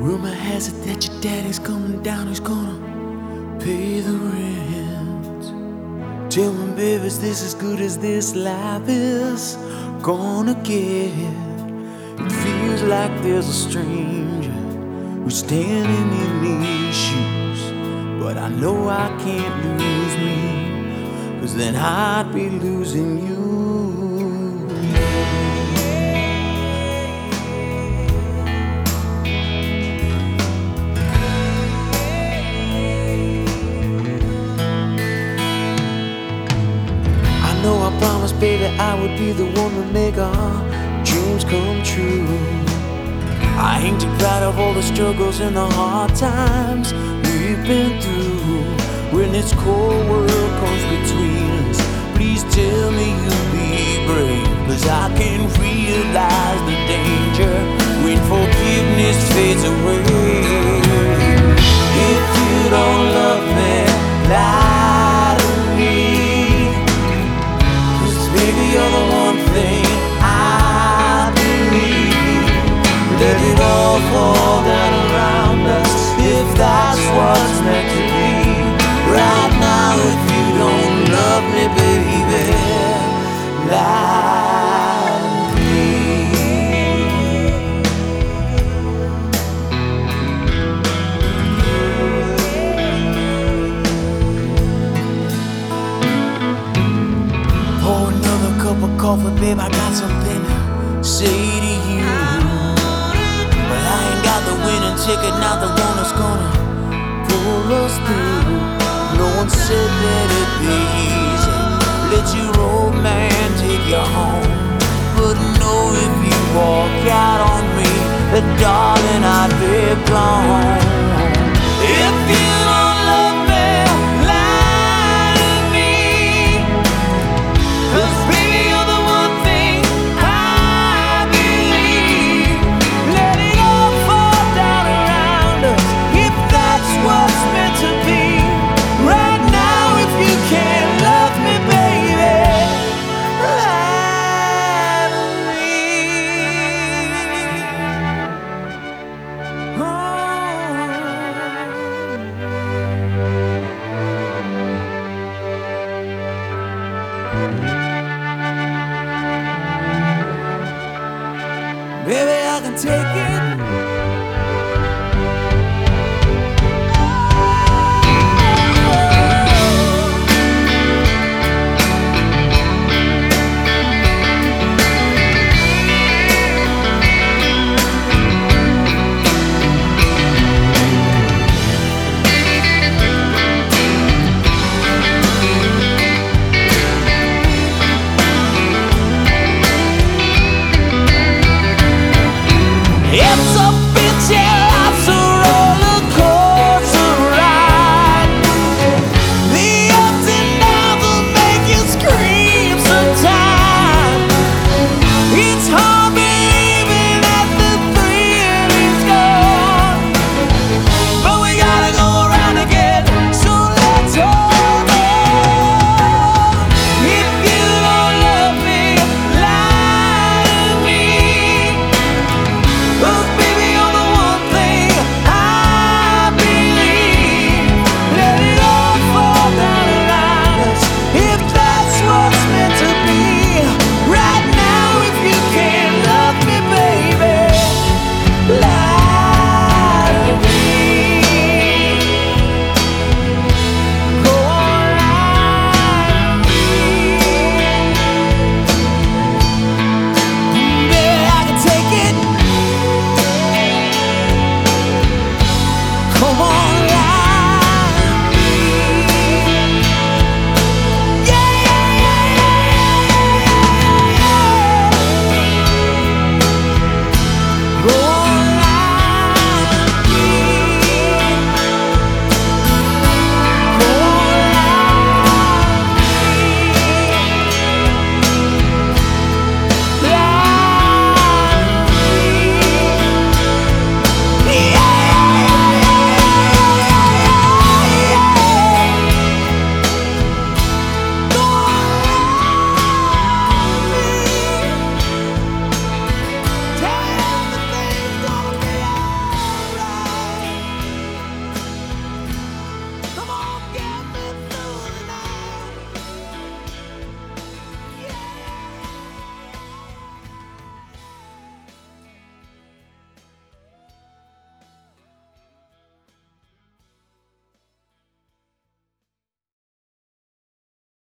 has it that your daddy's coming down, he's gonna pay the rent. Tell me, baby, is this as good as this life is gonna get? It feels like there's a stranger who's standing in these shoes. But I know I can't lose me, cause then I'd be losing you. Baby, I would be the one to make our dreams come true. I ain't too proud of all the struggles and the hard times we've been through. When this cold world comes between us, please tell me you'll be brave. Cause I can realize the danger when forgiveness fades away. All around us if that's what's meant to be. Right now, if you don't love me, baby, me. Pour oh, another cup of coffee, babe. I got ticket, not the one that's gonna pull us through. No one said that it'd be easy. Let your old man take you home. But know if you walk out on me, that darling, I'd be gone.